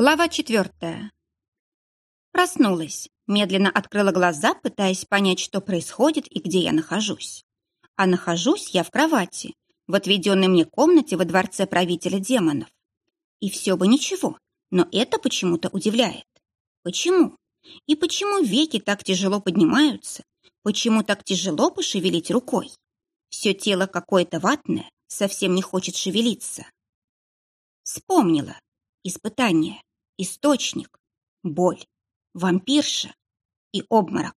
Глава четвертая. Проснулась, медленно открыла глаза, пытаясь понять, что происходит и где я нахожусь. А нахожусь я в кровати, в отведенной мне комнате во дворце правителя демонов. И все бы ничего, но это почему-то удивляет. Почему? И почему веки так тяжело поднимаются? Почему так тяжело пошевелить рукой? Все тело какое-то ватное, совсем не хочет шевелиться. Вспомнила. Испытание, источник, боль, вампирша и обморок.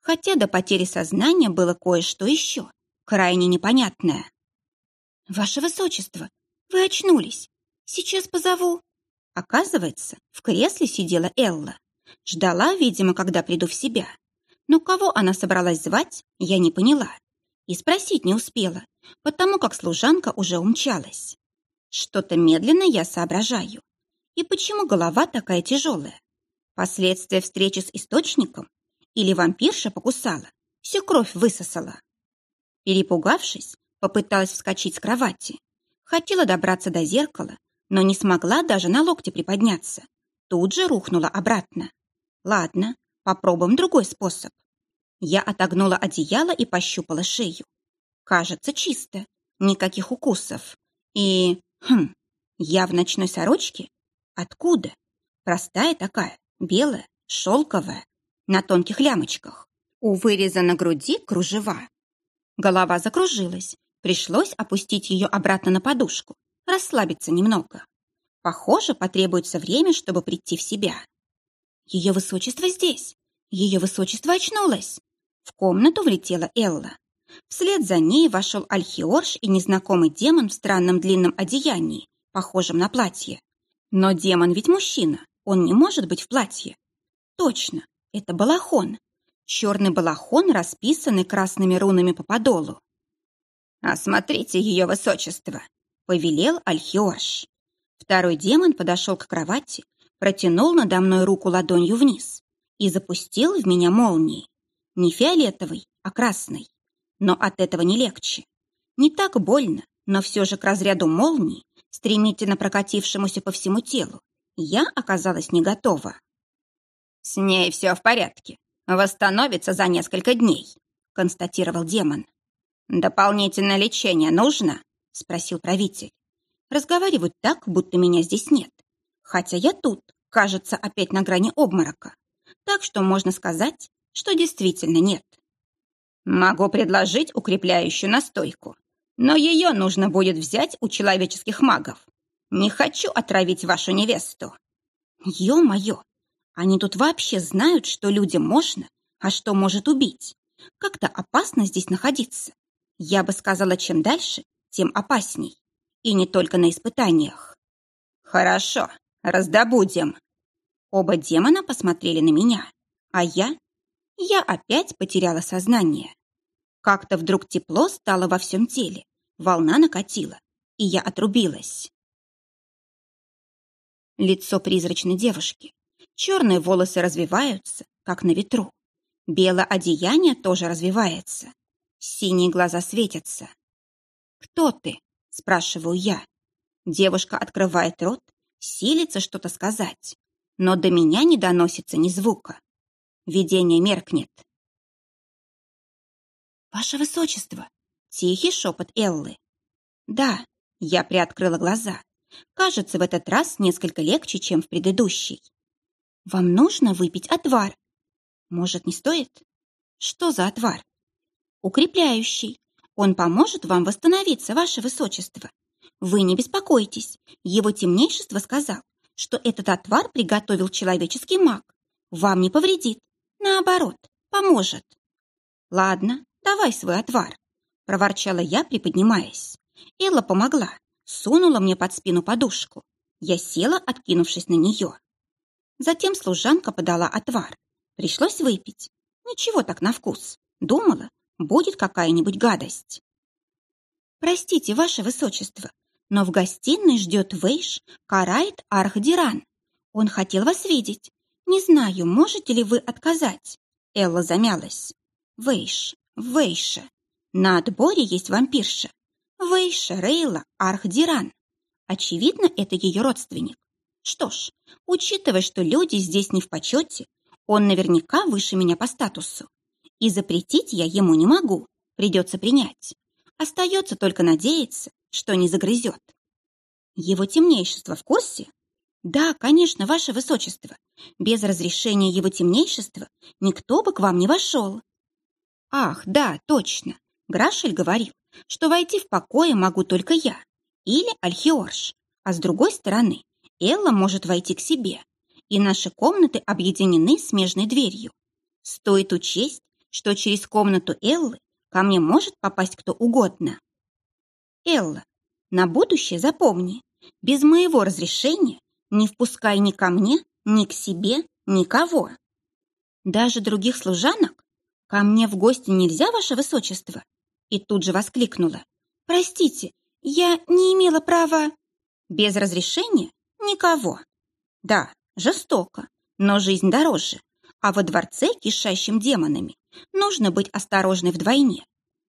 Хотя до потери сознания было кое-что еще, крайне непонятное. «Ваше Высочество, вы очнулись. Сейчас позову». Оказывается, в кресле сидела Элла. Ждала, видимо, когда приду в себя. Но кого она собралась звать, я не поняла. И спросить не успела, потому как служанка уже умчалась. Что-то медленно я соображаю. И почему голова такая тяжелая? Последствия встречи с источником? Или вампирша покусала, всю кровь высосала? Перепугавшись, попыталась вскочить с кровати. Хотела добраться до зеркала, но не смогла даже на локте приподняться. Тут же рухнула обратно. Ладно, попробуем другой способ. Я отогнула одеяло и пощупала шею. Кажется, чисто. Никаких укусов. И... Хм, я в ночной сорочке Откуда? Простая такая, белая, шелковая, на тонких лямочках. У выреза на груди кружева. Голова закружилась. Пришлось опустить ее обратно на подушку, расслабиться немного. Похоже, потребуется время, чтобы прийти в себя. Ее высочество здесь. Ее высочество очнулось. В комнату влетела Элла. Вслед за ней вошел Альхиорш и незнакомый демон в странном длинном одеянии, похожем на платье. Но демон ведь мужчина, он не может быть в платье. Точно, это балахон. Черный балахон, расписанный красными рунами по подолу. «Осмотрите ее высочество», — повелел Альхиош. Второй демон подошел к кровати, протянул надо мной руку ладонью вниз и запустил в меня молнией. Не фиолетовый, а красный. Но от этого не легче. Не так больно, но все же к разряду молнии стремительно прокатившемуся по всему телу, я оказалась не готова. «С ней все в порядке. Восстановится за несколько дней», — констатировал демон. «Дополнительное лечение нужно?» — спросил правитель. Разговаривают так, будто меня здесь нет. Хотя я тут, кажется, опять на грани обморока. Так что можно сказать, что действительно нет. Могу предложить укрепляющую настойку. Но ее нужно будет взять у человеческих магов. Не хочу отравить вашу невесту. Ё-моё, они тут вообще знают, что людям можно, а что может убить. Как-то опасно здесь находиться. Я бы сказала, чем дальше, тем опасней. И не только на испытаниях. Хорошо, раздобудем. Оба демона посмотрели на меня, а я... Я опять потеряла сознание. Как-то вдруг тепло стало во всем теле, Волна накатила, и я отрубилась. Лицо призрачной девушки. Черные волосы развиваются, как на ветру. Белое одеяние тоже развивается. Синие глаза светятся. «Кто ты?» – спрашиваю я. Девушка открывает рот, силится что-то сказать, но до меня не доносится ни звука. Видение меркнет. «Ваше Высочество!» Тихий шепот Эллы. «Да», — я приоткрыла глаза. «Кажется, в этот раз несколько легче, чем в предыдущий. Вам нужно выпить отвар. Может, не стоит? Что за отвар? Укрепляющий. Он поможет вам восстановиться, ваше высочество. Вы не беспокойтесь. Его темнейшество сказал, что этот отвар приготовил человеческий маг. Вам не повредит. Наоборот, поможет. Ладно, давай свой отвар проворчала я, приподнимаясь. Элла помогла, сунула мне под спину подушку. Я села, откинувшись на нее. Затем служанка подала отвар. Пришлось выпить. Ничего так на вкус. Думала, будет какая-нибудь гадость. Простите, ваше высочество, но в гостиной ждет Вейш Карайт Архдиран. Он хотел вас видеть. Не знаю, можете ли вы отказать. Элла замялась. Вейш, Вейша. На отборе есть вампирша. Вейша Рейла Архдиран. Очевидно, это ее родственник. Что ж, учитывая, что люди здесь не в почете, он наверняка выше меня по статусу. И запретить я ему не могу, придется принять. Остается только надеяться, что не загрызет. Его темнейшество в курсе? Да, конечно, ваше высочество. Без разрешения его темнейшества никто бы к вам не вошел. Ах, да, точно. Грашель говорил, что войти в покое могу только я или Альхиорш, а с другой стороны Элла может войти к себе, и наши комнаты объединены смежной дверью. Стоит учесть, что через комнату Эллы ко мне может попасть кто угодно. Элла, на будущее запомни, без моего разрешения не впускай ни ко мне, ни к себе, никого. Даже других служанок? Ко мне в гости нельзя, ваше высочество? И тут же воскликнула. Простите, я не имела права... Без разрешения? Никого. Да, жестоко, но жизнь дороже. А во дворце, кишащим демонами, нужно быть осторожной вдвойне.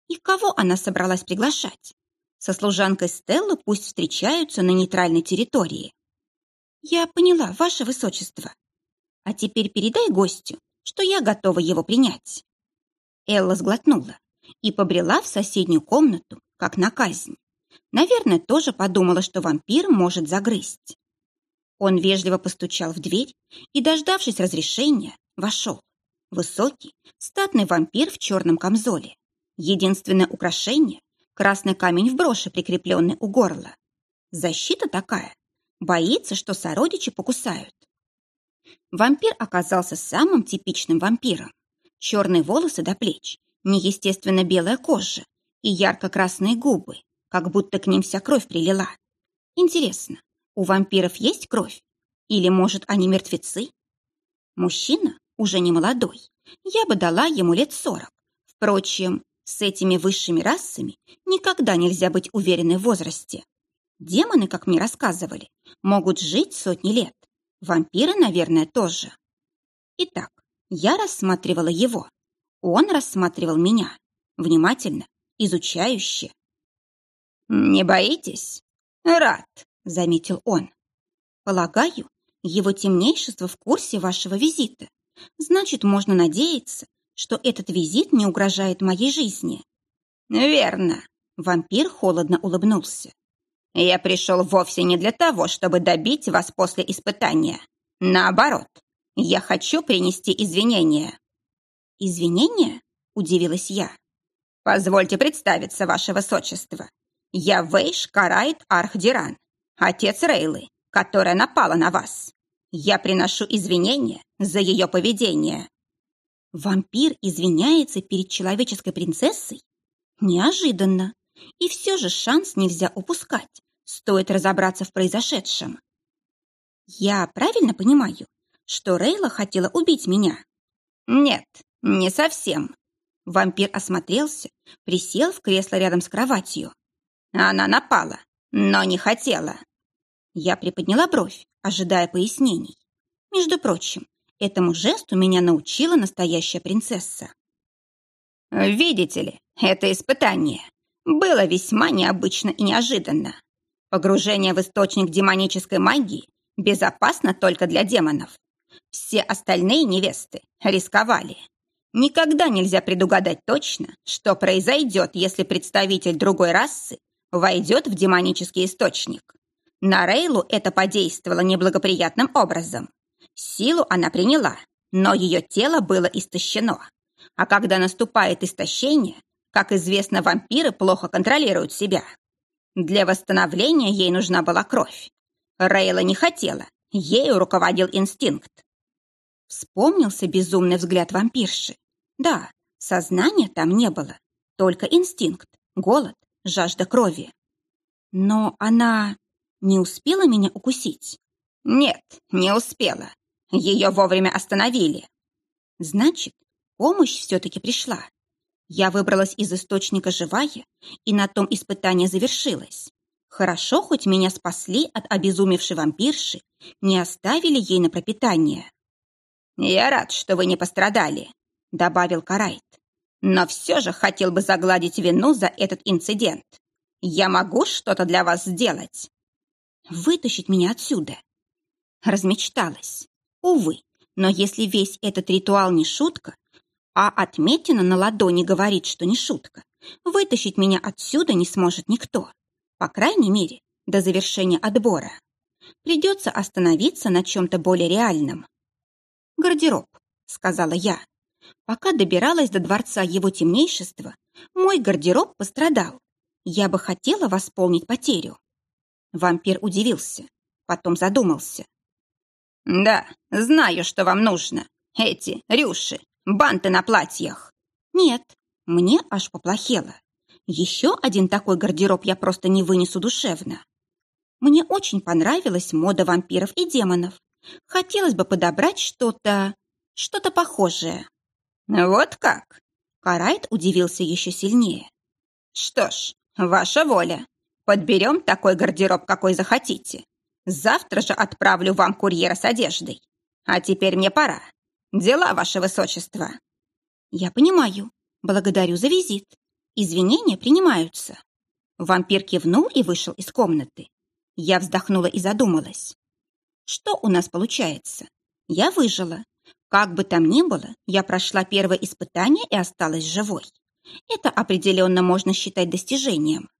И кого она собралась приглашать? Со служанкой Стеллы пусть встречаются на нейтральной территории. Я поняла, ваше высочество. А теперь передай гостю, что я готова его принять. Элла сглотнула и побрела в соседнюю комнату, как на казнь. Наверное, тоже подумала, что вампир может загрызть. Он вежливо постучал в дверь и, дождавшись разрешения, вошел. Высокий, статный вампир в черном камзоле. Единственное украшение — красный камень в броши, прикрепленный у горла. Защита такая. Боится, что сородичи покусают. Вампир оказался самым типичным вампиром. Черные волосы до плеч, неестественно белая кожа и ярко-красные губы, как будто к ним вся кровь прилила. Интересно, у вампиров есть кровь? Или, может, они мертвецы? Мужчина уже не молодой. Я бы дала ему лет сорок. Впрочем, с этими высшими расами никогда нельзя быть уверенной в возрасте. Демоны, как мне рассказывали, могут жить сотни лет. Вампиры, наверное, тоже. Итак, я рассматривала его. Он рассматривал меня. Внимательно, изучающе. «Не боитесь?» «Рад», — заметил он. «Полагаю, его темнейшество в курсе вашего визита. Значит, можно надеяться, что этот визит не угрожает моей жизни». «Верно», — вампир холодно улыбнулся. «Я пришел вовсе не для того, чтобы добить вас после испытания. Наоборот, я хочу принести извинения». «Извинения?» — удивилась я. «Позвольте представиться, ваше высочество. Я Вейш Карайт Архдиран, отец Рейлы, которая напала на вас. Я приношу извинения за ее поведение». Вампир извиняется перед человеческой принцессой? Неожиданно. И все же шанс нельзя упускать. Стоит разобраться в произошедшем. Я правильно понимаю, что Рейла хотела убить меня? Нет, не совсем. Вампир осмотрелся, присел в кресло рядом с кроватью. Она напала, но не хотела. Я приподняла бровь, ожидая пояснений. Между прочим, этому жесту меня научила настоящая принцесса. Видите ли, это испытание было весьма необычно и неожиданно. Погружение в источник демонической магии безопасно только для демонов. Все остальные невесты рисковали. Никогда нельзя предугадать точно, что произойдет, если представитель другой расы войдет в демонический источник. На Рейлу это подействовало неблагоприятным образом. Силу она приняла, но ее тело было истощено. А когда наступает истощение, как известно, вампиры плохо контролируют себя. Для восстановления ей нужна была кровь. Рейла не хотела, ею руководил инстинкт. Вспомнился безумный взгляд вампирши. Да, сознания там не было, только инстинкт, голод, жажда крови. Но она не успела меня укусить? Нет, не успела. Ее вовремя остановили. Значит, помощь все-таки пришла. Я выбралась из источника живая, и на том испытание завершилось. Хорошо, хоть меня спасли от обезумевшей вампирши, не оставили ей на пропитание. «Я рад, что вы не пострадали», — добавил Карайт но все же хотел бы загладить вину за этот инцидент. Я могу что-то для вас сделать? Вытащить меня отсюда. Размечталась. Увы, но если весь этот ритуал не шутка, а отметина на ладони говорит, что не шутка, вытащить меня отсюда не сможет никто. По крайней мере, до завершения отбора. Придется остановиться на чем-то более реальном. «Гардероб», — сказала я. Пока добиралась до дворца его темнейшества, мой гардероб пострадал. Я бы хотела восполнить потерю. Вампир удивился, потом задумался. «Да, знаю, что вам нужно. Эти рюши, банты на платьях». «Нет, мне аж поплохело. Еще один такой гардероб я просто не вынесу душевно. Мне очень понравилась мода вампиров и демонов. Хотелось бы подобрать что-то... что-то похожее». «Вот как?» Карайт удивился еще сильнее. «Что ж, ваша воля. Подберем такой гардероб, какой захотите. Завтра же отправлю вам курьера с одеждой. А теперь мне пора. Дела, ваше высочество». «Я понимаю. Благодарю за визит. Извинения принимаются». Вампир кивнул и вышел из комнаты. Я вздохнула и задумалась. Что у нас получается? Я выжила. Как бы там ни было, я прошла первое испытание и осталась живой. Это определенно можно считать достижением.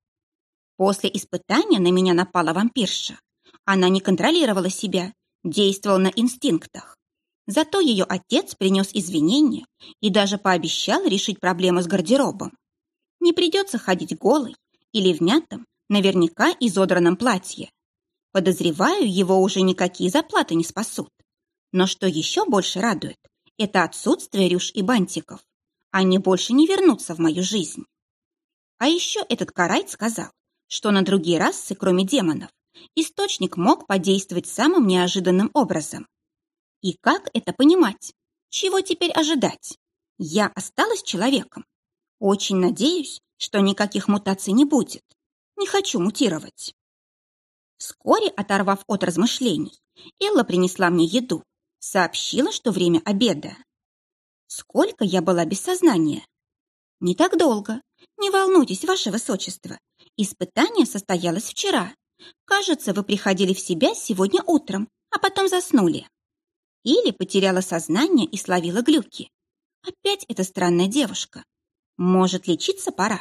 После испытания на меня напала вампирша. Она не контролировала себя, действовала на инстинктах. Зато ее отец принес извинения и даже пообещал решить проблему с гардеробом. Не придется ходить голой или в мятом, наверняка изодранном платье. Подозреваю, его уже никакие заплаты не спасут. Но что еще больше радует, это отсутствие рюш и бантиков. Они больше не вернутся в мою жизнь. А еще этот Карайт сказал, что на другие расы, кроме демонов, источник мог подействовать самым неожиданным образом. И как это понимать? Чего теперь ожидать? Я осталась человеком. Очень надеюсь, что никаких мутаций не будет. Не хочу мутировать. Вскоре, оторвав от размышлений, Элла принесла мне еду, сообщила, что время обеда. Сколько я была без сознания? Не так долго. Не волнуйтесь, ваше высочество. Испытание состоялось вчера. Кажется, вы приходили в себя сегодня утром, а потом заснули. Или потеряла сознание и словила глюки. Опять эта странная девушка. Может, лечиться пора.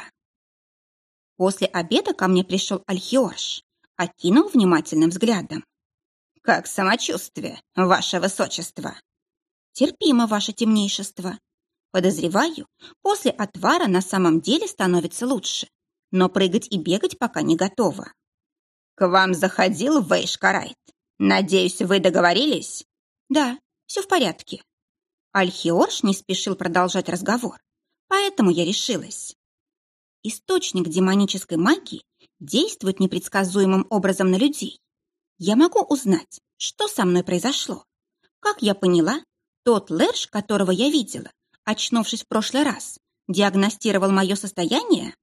После обеда ко мне пришел Альхиорш, окинул внимательным взглядом. «Как самочувствие, ваше высочество?» «Терпимо, ваше темнейшество. Подозреваю, после отвара на самом деле становится лучше, но прыгать и бегать пока не готова». «К вам заходил Вейш Карайт. Надеюсь, вы договорились?» «Да, все в порядке». Альхиорш не спешил продолжать разговор, поэтому я решилась. Источник демонической магии действует непредсказуемым образом на людей. Я могу узнать, что со мной произошло. Как я поняла, тот Лерш, которого я видела, очнувшись в прошлый раз, диагностировал мое состояние?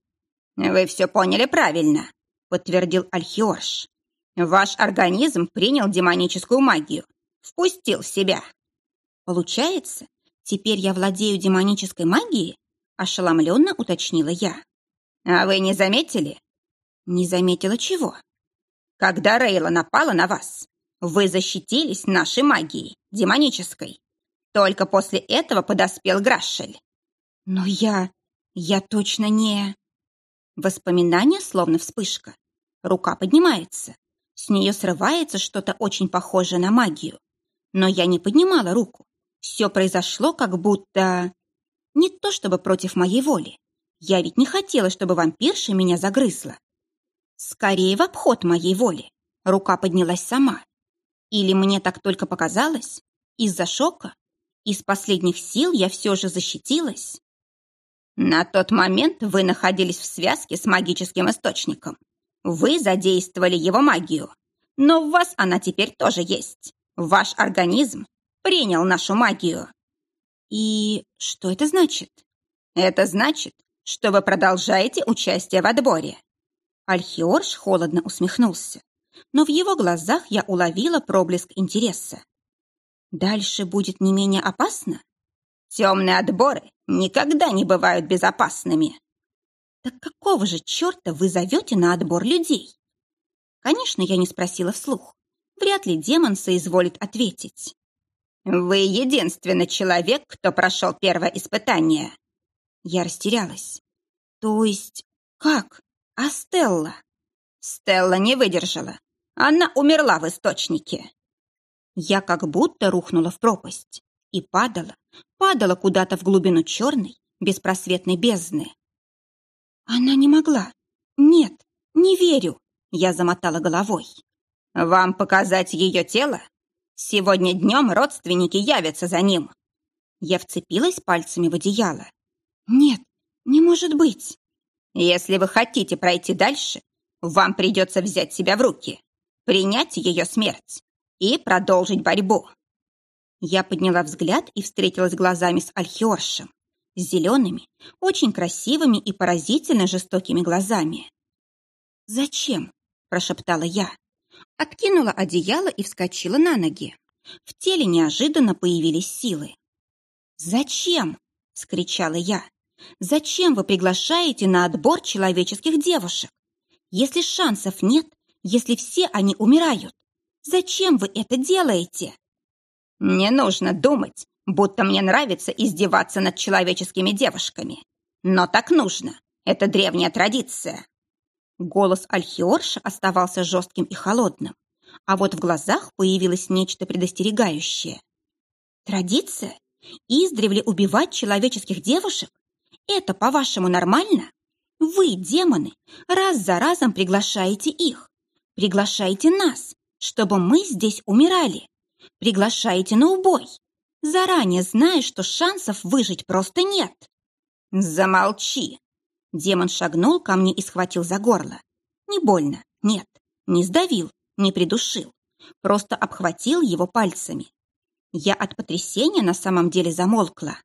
«Вы все поняли правильно», — подтвердил Альхиорш. «Ваш организм принял демоническую магию, впустил в себя». «Получается, теперь я владею демонической магией?» — ошеломленно уточнила я. А вы не заметили? Не заметила чего? Когда Рейла напала на вас, вы защитились нашей магией, демонической. Только после этого подоспел Грашель. Но я... я точно не... Воспоминание словно вспышка. Рука поднимается. С нее срывается что-то очень похожее на магию. Но я не поднимала руку. Все произошло как будто... Не то чтобы против моей воли. Я ведь не хотела, чтобы вампирша меня загрызла. Скорее в обход моей воли. Рука поднялась сама. Или мне так только показалось? Из-за шока? Из последних сил я все же защитилась? На тот момент вы находились в связке с магическим источником. Вы задействовали его магию. Но в вас она теперь тоже есть. Ваш организм принял нашу магию. И что это значит? Это значит, что вы продолжаете участие в отборе». Альхиорш холодно усмехнулся, но в его глазах я уловила проблеск интереса. «Дальше будет не менее опасно?» «Темные отборы никогда не бывают безопасными». «Так какого же черта вы зовете на отбор людей?» Конечно, я не спросила вслух. Вряд ли демон соизволит ответить. «Вы единственный человек, кто прошел первое испытание». Я растерялась. «То есть как? А Стелла?» «Стелла не выдержала. Она умерла в источнике». Я как будто рухнула в пропасть и падала, падала куда-то в глубину черной, беспросветной бездны. Она не могла. Нет, не верю. Я замотала головой. Вам показать ее тело? Сегодня днем родственники явятся за ним. Я вцепилась пальцами в одеяло. Нет, не может быть. Если вы хотите пройти дальше, вам придется взять себя в руки, принять ее смерть и продолжить борьбу. Я подняла взгляд и встретилась глазами с Альхиоршем, с зелеными, очень красивыми и поразительно жестокими глазами. «Зачем?» – прошептала я. Откинула одеяло и вскочила на ноги. В теле неожиданно появились силы. «Зачем?» – скричала я. «Зачем вы приглашаете на отбор человеческих девушек? Если шансов нет, если все они умирают, зачем вы это делаете?» Не нужно думать, будто мне нравится издеваться над человеческими девушками. Но так нужно. Это древняя традиция. Голос Альхиорша оставался жестким и холодным, а вот в глазах появилось нечто предостерегающее. Традиция? Издревле убивать человеческих девушек? Это, по-вашему, нормально? Вы, демоны, раз за разом приглашаете их. Приглашаете нас, чтобы мы здесь умирали приглашаете на убой, заранее зная, что шансов выжить просто нет. Замолчи. Демон шагнул ко мне и схватил за горло. Не больно, нет, не сдавил, не придушил, просто обхватил его пальцами. Я от потрясения на самом деле замолкла.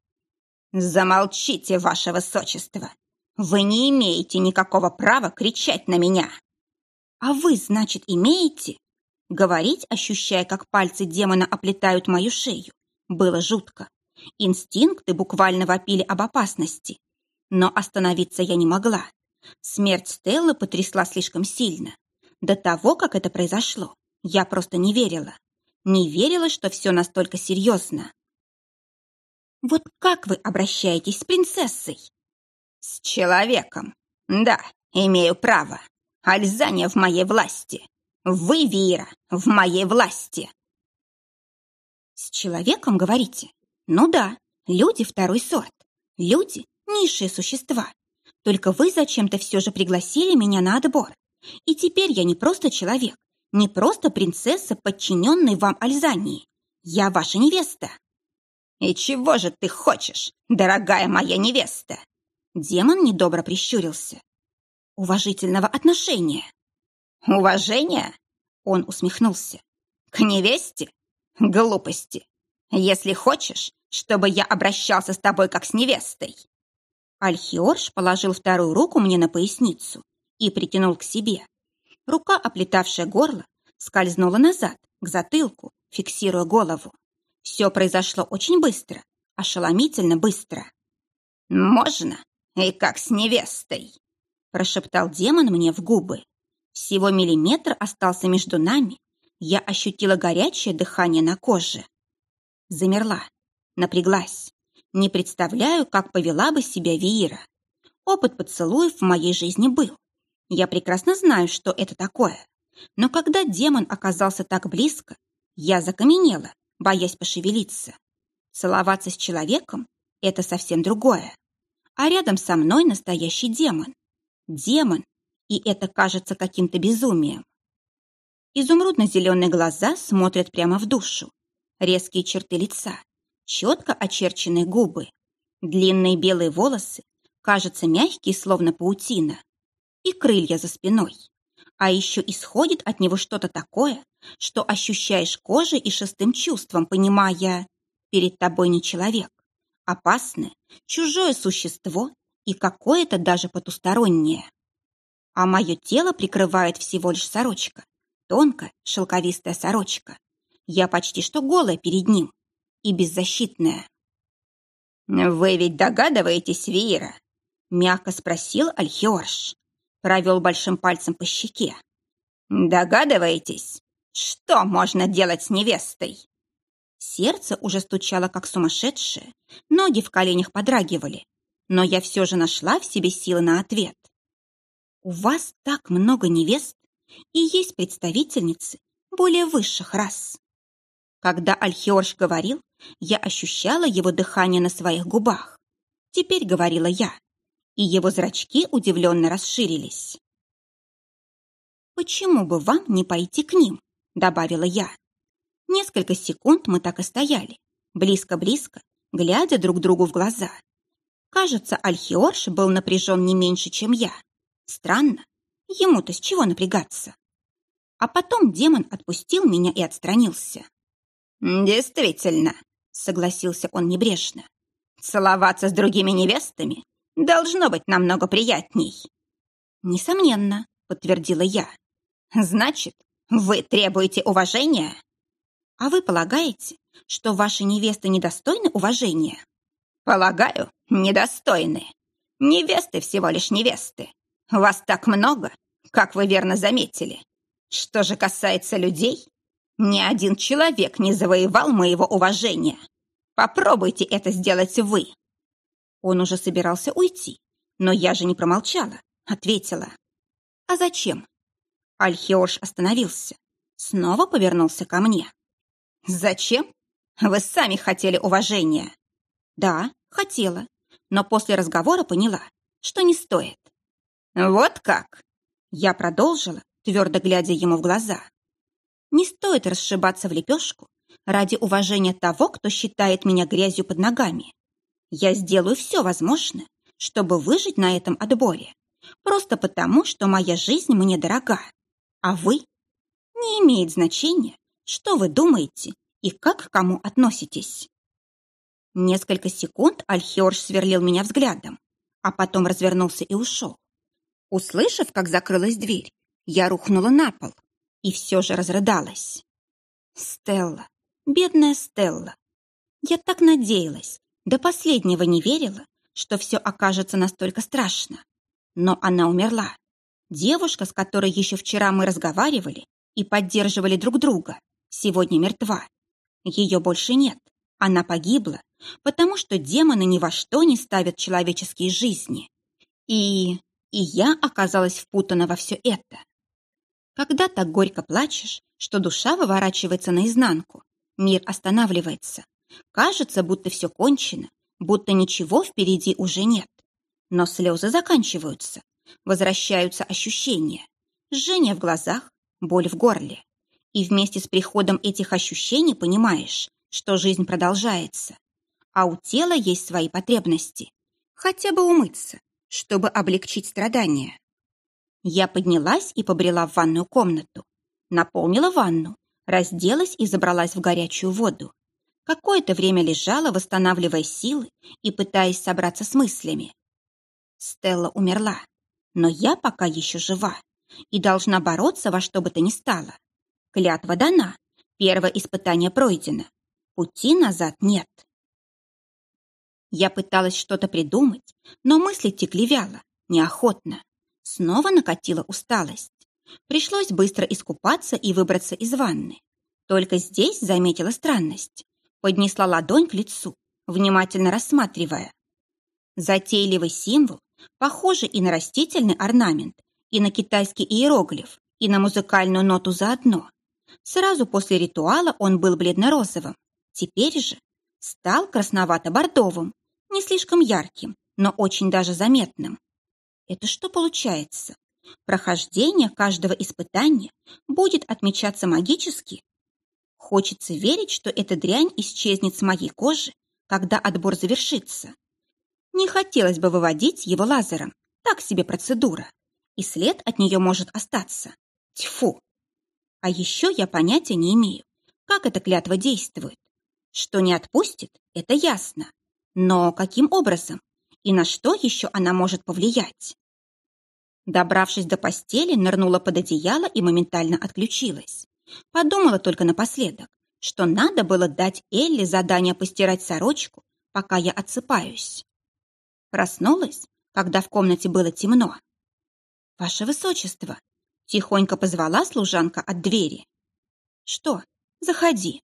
«Замолчите, ваше высочество! Вы не имеете никакого права кричать на меня!» «А вы, значит, имеете?» Говорить, ощущая, как пальцы демона оплетают мою шею, было жутко. Инстинкты буквально вопили об опасности. Но остановиться я не могла. Смерть Стеллы потрясла слишком сильно. До того, как это произошло, я просто не верила. Не верила, что все настолько серьезно. «Вот как вы обращаетесь с принцессой?» «С человеком. Да, имею право. Альзания в моей власти. Вы, Вира, в моей власти. С человеком, говорите? Ну да, люди второй сорт. Люди – низшие существа. Только вы зачем-то все же пригласили меня на отбор. И теперь я не просто человек, не просто принцесса, подчиненная вам Альзании. Я ваша невеста. И чего же ты хочешь, дорогая моя невеста? Демон недобро прищурился. Уважительного отношения. «Уважение?» Он усмехнулся. «К невесте? Глупости. Если хочешь, чтобы я обращался с тобой как с невестой». Альхиорш положил вторую руку мне на поясницу и притянул к себе. Рука, оплетавшая горло, скользнула назад, к затылку, фиксируя голову. Все произошло очень быстро, ошеломительно быстро. «Можно, и как с невестой», прошептал демон мне в губы. Всего миллиметр остался между нами. Я ощутила горячее дыхание на коже. Замерла, напряглась. Не представляю, как повела бы себя Виира. Опыт поцелуев в моей жизни был. Я прекрасно знаю, что это такое. Но когда демон оказался так близко, я закаменела, боясь пошевелиться. Целоваться с человеком — это совсем другое. А рядом со мной настоящий демон. Демон, и это кажется каким-то безумием. Изумрудно-зеленые глаза смотрят прямо в душу. Резкие черты лица, четко очерченные губы, длинные белые волосы, кажется мягкие, словно паутина, и крылья за спиной. А еще исходит от него что-то такое, что ощущаешь кожей и шестым чувством, понимая, перед тобой не человек, опасное, чужое существо и какое-то даже потустороннее а мое тело прикрывает всего лишь сорочка. Тонкая, шелковистая сорочка. Я почти что голая перед ним и беззащитная. «Вы ведь догадываетесь, Вира?» Мягко спросил Альхиорш. Провел большим пальцем по щеке. «Догадываетесь, Что можно делать с невестой? Сердце уже стучало, как сумасшедшее, ноги в коленях подрагивали, но я все же нашла в себе силы на ответ. У вас так много невест, и есть представительницы более высших рас. Когда Альхиорш говорил, я ощущала его дыхание на своих губах. Теперь говорила я, и его зрачки удивленно расширились. «Почему бы вам не пойти к ним?» — добавила я. Несколько секунд мы так и стояли, близко-близко, глядя друг другу в глаза. Кажется, Альхиорш был напряжен не меньше, чем я. Странно, ему-то с чего напрягаться? А потом демон отпустил меня и отстранился. «Действительно», — согласился он небрежно, «целоваться с другими невестами должно быть намного приятней». «Несомненно», — подтвердила я. «Значит, вы требуете уважения?» «А вы полагаете, что ваши невесты недостойны уважения?» «Полагаю, недостойны. Невесты всего лишь невесты. Вас так много, как вы верно заметили. Что же касается людей, ни один человек не завоевал моего уважения. Попробуйте это сделать вы. Он уже собирался уйти, но я же не промолчала, ответила. А зачем? Альхиош остановился, снова повернулся ко мне. Зачем? Вы сами хотели уважения. Да, хотела, но после разговора поняла, что не стоит. Вот как? Я продолжила, твердо глядя ему в глаза. Не стоит расшибаться в лепешку ради уважения того, кто считает меня грязью под ногами. Я сделаю все возможное, чтобы выжить на этом отборе. Просто потому, что моя жизнь мне дорога. А вы? Не имеет значения, что вы думаете и как к кому относитесь. Несколько секунд Альхиорж сверлил меня взглядом, а потом развернулся и ушел. Услышав, как закрылась дверь, я рухнула на пол, и все же разрыдалась. Стелла, бедная Стелла. Я так надеялась, до последнего не верила, что все окажется настолько страшно. Но она умерла. Девушка, с которой еще вчера мы разговаривали и поддерживали друг друга, сегодня мертва. Ее больше нет. Она погибла, потому что демоны ни во что не ставят человеческие жизни. И... и я оказалась впутана во все это. Когда так горько плачешь, что душа выворачивается наизнанку, мир останавливается. Кажется, будто все кончено, будто ничего впереди уже нет. Но слезы заканчиваются, возвращаются ощущения. Жжение в глазах, боль в горле. И вместе с приходом этих ощущений понимаешь, что жизнь продолжается. А у тела есть свои потребности. Хотя бы умыться, чтобы облегчить страдания. Я поднялась и побрела в ванную комнату. Наполнила ванну, разделась и забралась в горячую воду. Какое-то время лежала, восстанавливая силы и пытаясь собраться с мыслями. Стелла умерла, но я пока еще жива и должна бороться во что бы то ни стало. Клятва дана, первое испытание пройдено, пути назад нет. Я пыталась что-то придумать, но мысли текли вяло, неохотно. Снова накатила усталость. Пришлось быстро искупаться и выбраться из ванны. Только здесь заметила странность. Поднесла ладонь к лицу, внимательно рассматривая. Затейливый символ, похожий и на растительный орнамент, и на китайский иероглиф, и на музыкальную ноту заодно. Сразу после ритуала он был бледно-розовым. Теперь же стал красновато-бордовым, не слишком ярким, но очень даже заметным. Это что получается? Прохождение каждого испытания будет отмечаться магически? Хочется верить, что эта дрянь исчезнет с моей кожи, когда отбор завершится. Не хотелось бы выводить его лазером. Так себе процедура. И след от нее может остаться. Тьфу! А еще я понятия не имею, как эта клятва действует. Что не отпустит, это ясно. Но каким образом? И на что еще она может повлиять? Добравшись до постели, нырнула под одеяло и моментально отключилась. Подумала только напоследок, что надо было дать Элли задание постирать сорочку, пока я отсыпаюсь. Проснулась, когда в комнате было темно. «Ваше высочество!» — тихонько позвала служанка от двери. Что? Заходи.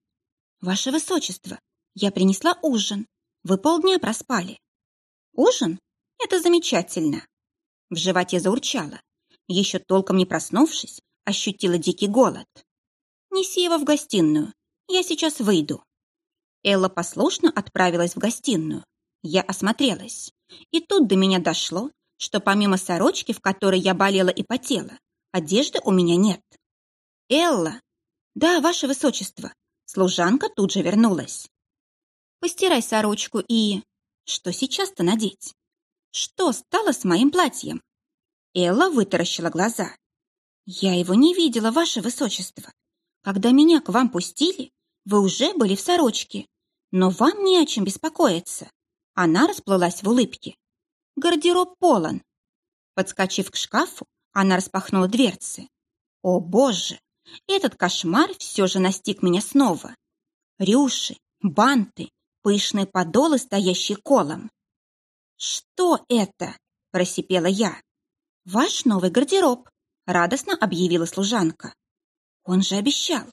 Ваше Высочество, я принесла ужин. Вы полдня проспали. Ужин? Это замечательно. В животе заурчало. Еще толком не проснувшись, ощутила дикий голод. Неси его в гостиную. Я сейчас выйду. Элла послушно отправилась в гостиную. Я осмотрелась. И тут до меня дошло, что помимо сорочки, в которой я болела и потела, одежды у меня нет. «Элла!» «Да, ваше высочество!» Служанка тут же вернулась. «Постирай сорочку и...» «Что сейчас-то надеть?» «Что стало с моим платьем?» Элла вытаращила глаза. «Я его не видела, ваше высочество. Когда меня к вам пустили, вы уже были в сорочке, но вам не о чем беспокоиться». Она расплылась в улыбке. «Гардероб полон». Подскочив к шкафу, она распахнула дверцы. «О, боже! Этот кошмар все же настиг меня снова. Рюши, банты, пышные подолы, стоящие колом. «Что это?» – просипела я. «Ваш новый гардероб», – радостно объявила служанка. «Он же обещал».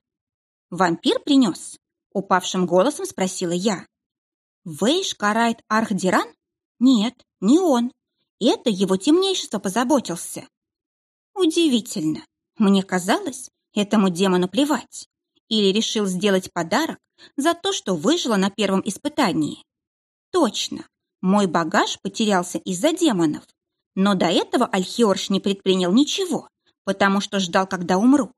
«Вампир принес?» – упавшим голосом спросила я. «Вейш карает Архдиран? Нет, не он. Это его темнейшество позаботился». Удивительно. Мне казалось, этому демону плевать. Или решил сделать подарок за то, что выжила на первом испытании. Точно, мой багаж потерялся из-за демонов. Но до этого Альхиорш не предпринял ничего, потому что ждал, когда умру.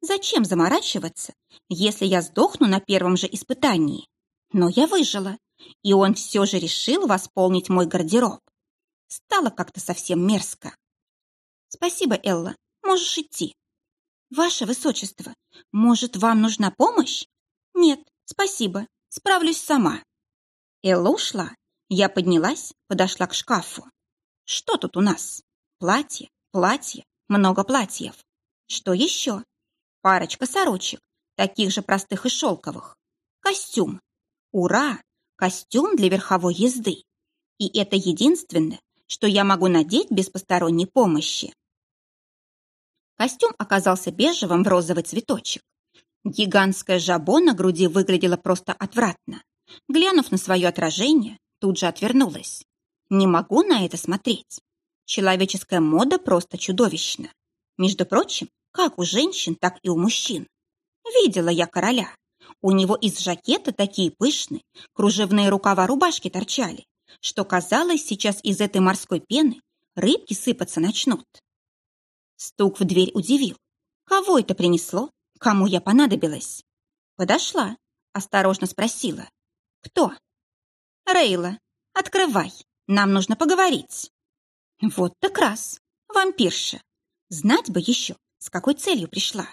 Зачем заморачиваться, если я сдохну на первом же испытании? Но я выжила, и он все же решил восполнить мой гардероб. Стало как-то совсем мерзко. Спасибо, Элла, можешь идти. Ваше Высочество, может, вам нужна помощь? Нет, спасибо, справлюсь сама. Элла ушла. Я поднялась, подошла к шкафу. Что тут у нас? Платье, платье, много платьев. Что еще? Парочка сорочек, таких же простых и шелковых. Костюм. Ура! Костюм для верховой езды. И это единственное, что я могу надеть без посторонней помощи. Костюм оказался бежевым в розовый цветочек. Гигантское жабо на груди выглядело просто отвратно. Глянув на свое отражение, тут же отвернулась. Не могу на это смотреть. Человеческая мода просто чудовищна. Между прочим, как у женщин, так и у мужчин. Видела я короля. У него из жакета такие пышные, кружевные рукава рубашки торчали, что казалось, сейчас из этой морской пены рыбки сыпаться начнут. Стук в дверь удивил. Кого это принесло? Кому я понадобилась? Подошла, осторожно спросила. Кто? Рейла, открывай, нам нужно поговорить. Вот так раз, вампирша. Знать бы еще, с какой целью пришла.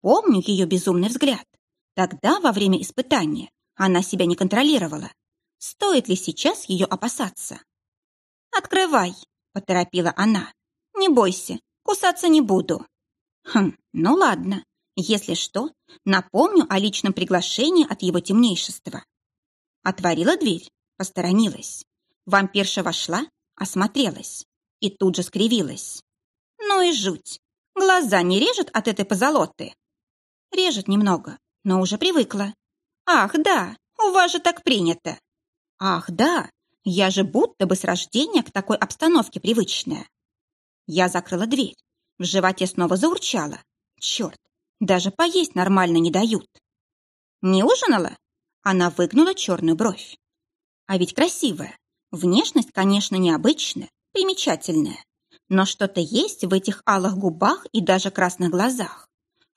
Помню ее безумный взгляд. Тогда, во время испытания, она себя не контролировала. Стоит ли сейчас ее опасаться? «Открывай», — поторопила она. «Не бойся, Кусаться не буду. Хм, ну ладно. Если что, напомню о личном приглашении от его темнейшества. Отворила дверь, посторонилась. Вампирша вошла, осмотрелась и тут же скривилась. Ну и жуть. Глаза не режет от этой позолоты? Режет немного, но уже привыкла. Ах, да, у вас же так принято. Ах, да, я же будто бы с рождения к такой обстановке привычная. Я закрыла дверь. В животе снова заурчало. Черт, даже поесть нормально не дают. Не ужинала? Она выгнула черную бровь. А ведь красивая. Внешность, конечно, необычная, примечательная. Но что-то есть в этих алых губах и даже красных глазах.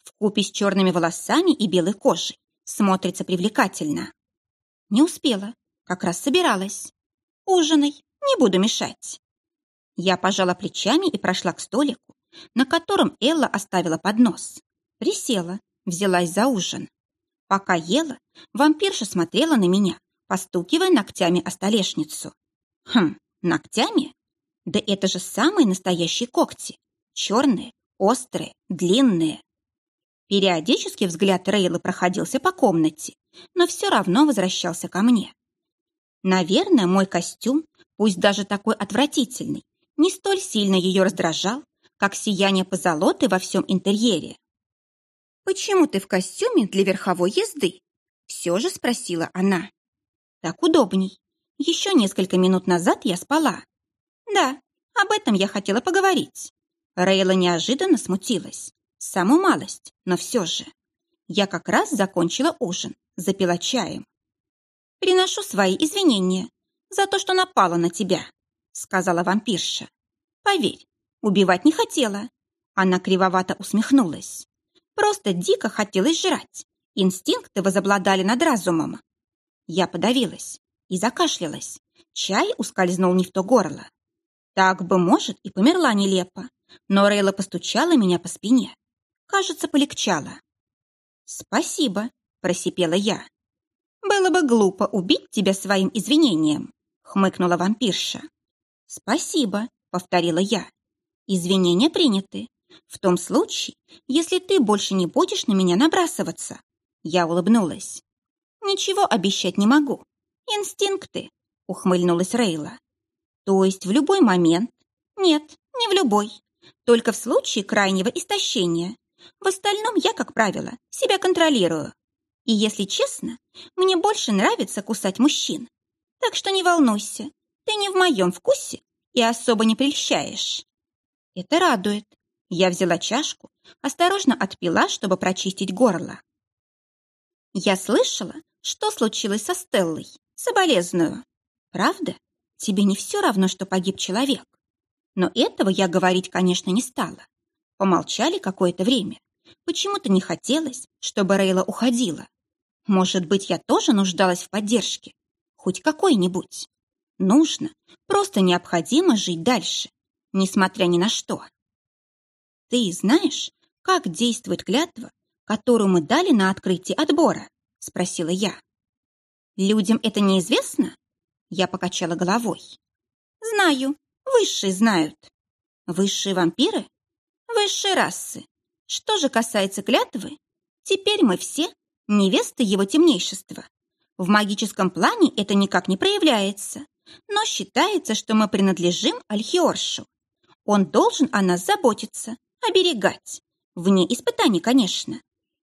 В купе с черными волосами и белой кожей смотрится привлекательно. Не успела, как раз собиралась. Ужинай, не буду мешать. Я пожала плечами и прошла к столику, на котором Элла оставила поднос. Присела, взялась за ужин. Пока ела, вампирша смотрела на меня, постукивая ногтями о столешницу. Хм, ногтями? Да это же самые настоящие когти. Черные, острые, длинные. Периодически взгляд Рейлы проходился по комнате, но все равно возвращался ко мне. Наверное, мой костюм, пусть даже такой отвратительный, не столь сильно ее раздражал, как сияние позолоты во всем интерьере. «Почему ты в костюме для верховой езды?» Все же спросила она. «Так удобней. Еще несколько минут назад я спала». «Да, об этом я хотела поговорить». Рейла неожиданно смутилась. Самую малость, но все же. Я как раз закончила ужин, запила чаем. «Приношу свои извинения за то, что напала на тебя», сказала вампирша. «Поверь, убивать не хотела». Она кривовато усмехнулась. «Просто дико хотелось жрать. Инстинкты возобладали над разумом». Я подавилась и закашлялась. Чай ускользнул не в то горло. Так бы, может, и померла нелепо. Но Рейла постучала меня по спине. Кажется, полегчало. «Спасибо», — просипела я. «Было бы глупо убить тебя своим извинением», — хмыкнула вампирша. «Спасибо», — повторила я. «Извинения приняты. В том случае, если ты больше не будешь на меня набрасываться». Я улыбнулась. «Ничего обещать не могу. Инстинкты», — ухмыльнулась Рейла. «То есть в любой момент?» «Нет, не в любой. Только в случае крайнего истощения. В остальном я, как правило, себя контролирую. И, если честно, мне больше нравится кусать мужчин. Так что не волнуйся, ты не в моем вкусе и особо не прельщаешь. Это радует. Я взяла чашку, осторожно отпила, чтобы прочистить горло. Я слышала, что случилось со Стеллой, соболезную. Правда? Тебе не все равно, что погиб человек. Но этого я говорить, конечно, не стала. Помолчали какое-то время. Почему-то не хотелось, чтобы Рейла уходила. Может быть, я тоже нуждалась в поддержке? Хоть какой-нибудь. Нужно, просто необходимо жить дальше, несмотря ни на что. Ты знаешь, как действует клятва, которую мы дали на открытии отбора? Спросила я. Людям это неизвестно? Я покачала головой. Знаю, высшие знают. Высшие вампиры? высшей расы. Что же касается клятвы, теперь мы все невесты его темнейшества. В магическом плане это никак не проявляется, но считается, что мы принадлежим Альхиоршу. Он должен о нас заботиться, оберегать. Вне испытаний, конечно.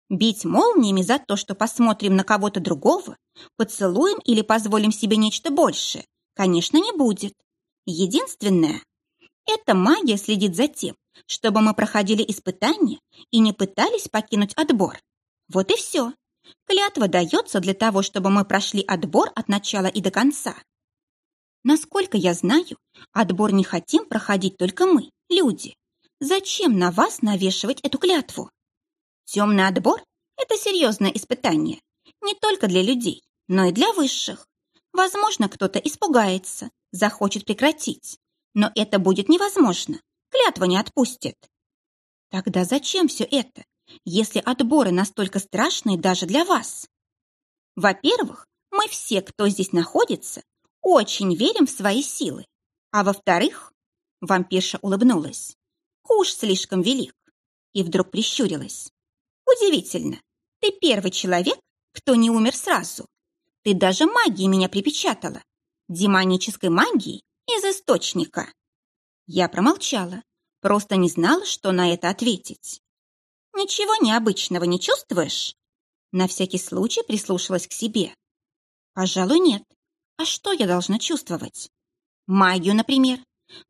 Бить молниями за то, что посмотрим на кого-то другого, поцелуем или позволим себе нечто большее, конечно, не будет. Единственное, эта магия следит за тем, чтобы мы проходили испытания и не пытались покинуть отбор. Вот и все. Клятва дается для того, чтобы мы прошли отбор от начала и до конца. Насколько я знаю, отбор не хотим проходить только мы, люди. Зачем на вас навешивать эту клятву? Темный отбор – это серьезное испытание. Не только для людей, но и для высших. Возможно, кто-то испугается, захочет прекратить. Но это будет невозможно, клятва не отпустит. Тогда зачем все это, если отборы настолько страшные даже для вас? Во-первых, мы все, кто здесь находится, очень верим в свои силы. А во-вторых, вампирша улыбнулась. Куш слишком велик. И вдруг прищурилась. Удивительно. Ты первый человек, кто не умер сразу. Ты даже магией меня припечатала. Демонической магией из источника. Я промолчала, просто не знала, что на это ответить. «Ничего необычного не чувствуешь?» На всякий случай прислушалась к себе. «Пожалуй, нет. А что я должна чувствовать? Магию, например.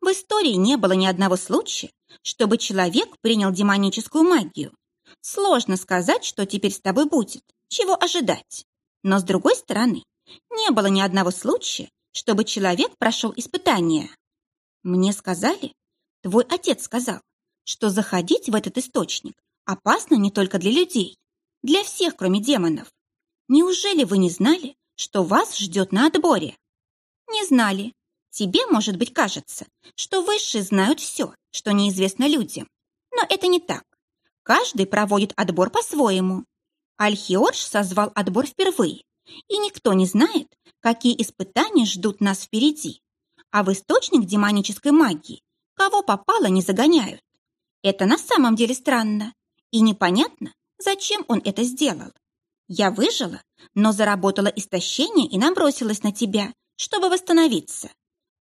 В истории не было ни одного случая, чтобы человек принял демоническую магию. Сложно сказать, что теперь с тобой будет, чего ожидать. Но, с другой стороны, не было ни одного случая, чтобы человек прошел испытание. Мне сказали, твой отец сказал, что заходить в этот источник опасно не только для людей, для всех, кроме демонов. Неужели вы не знали, что вас ждет на отборе? Не знали. Тебе, может быть, кажется, что высшие знают все, что неизвестно людям. Но это не так. Каждый проводит отбор по-своему. Альхиорж созвал отбор впервые, и никто не знает, какие испытания ждут нас впереди а в источник демонической магии кого попало не загоняют. Это на самом деле странно. И непонятно, зачем он это сделал. Я выжила, но заработала истощение и набросилась на тебя, чтобы восстановиться.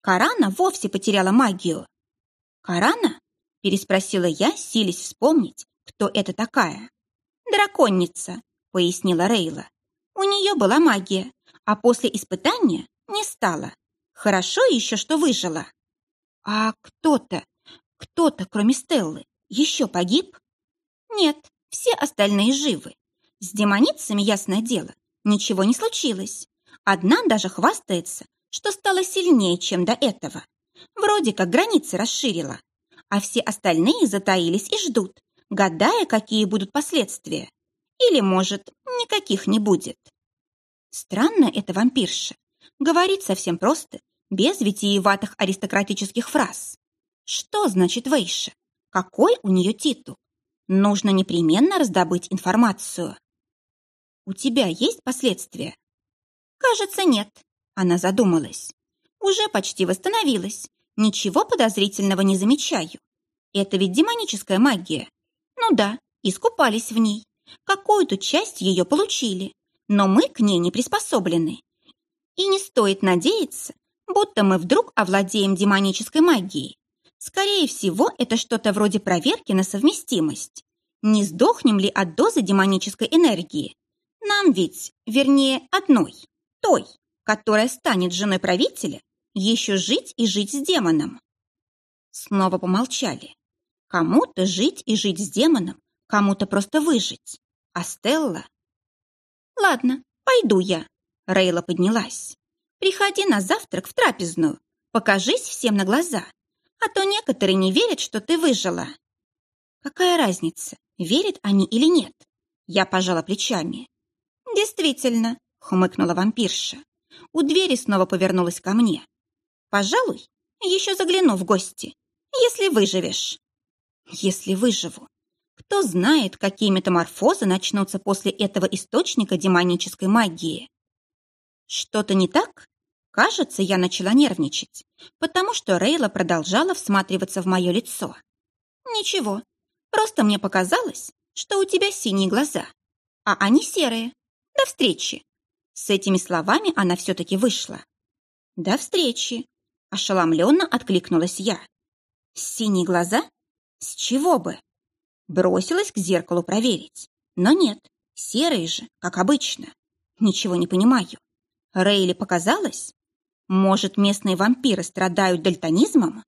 Карана вовсе потеряла магию. Карана? Переспросила я, силясь вспомнить, кто это такая. «Драконница», — пояснила Рейла. «У нее была магия, а после испытания не стало. Хорошо еще, что выжила». «А кто-то, кто-то, кроме Стеллы, еще погиб?» «Нет, все остальные живы. С демоницами, ясное дело, ничего не случилось. Одна даже хвастается, что стала сильнее, чем до этого. Вроде как границы расширила. А все остальные затаились и ждут, гадая, какие будут последствия. Или, может, никаких не будет. Странно это вампирша. Говорит совсем просто, без витиеватых аристократических фраз. Что значит Вейша? Какой у нее титул? Нужно непременно раздобыть информацию. У тебя есть последствия? Кажется, нет. Она задумалась. Уже почти восстановилась. Ничего подозрительного не замечаю. Это ведь демоническая магия. Ну да, искупались в ней. Какую-то часть ее получили. Но мы к ней не приспособлены. И не стоит надеяться, будто мы вдруг овладеем демонической магией. Скорее всего, это что-то вроде проверки на совместимость. Не сдохнем ли от дозы демонической энергии? Нам ведь, вернее, одной, той, которая станет женой правителя, еще жить и жить с демоном. Снова помолчали. Кому-то жить и жить с демоном, кому-то просто выжить. А Стелла... Ладно, пойду я. Рейла поднялась. Приходи на завтрак в трапезную. Покажись всем на глаза. А то некоторые не верят, что ты выжила. Какая разница, верят они или нет? Я пожала плечами. Действительно, хмыкнула вампирша. У двери снова повернулась ко мне. Пожалуй, еще загляну в гости, если выживешь. Если выживу. Кто знает, какие метаморфозы начнутся после этого источника демонической магии. Что-то не так? Кажется, я начала нервничать, потому что Рейла продолжала всматриваться в мое лицо. Ничего, просто мне показалось, что у тебя синие глаза, а они серые. До встречи. С этими словами она все-таки вышла. До встречи. Ошеломленно откликнулась я. Синие глаза? С чего бы? Бросилась к зеркалу проверить. Но нет, серые же, как обычно. Ничего не понимаю. Рейли показалось? Может, местные вампиры страдают дальтонизмом?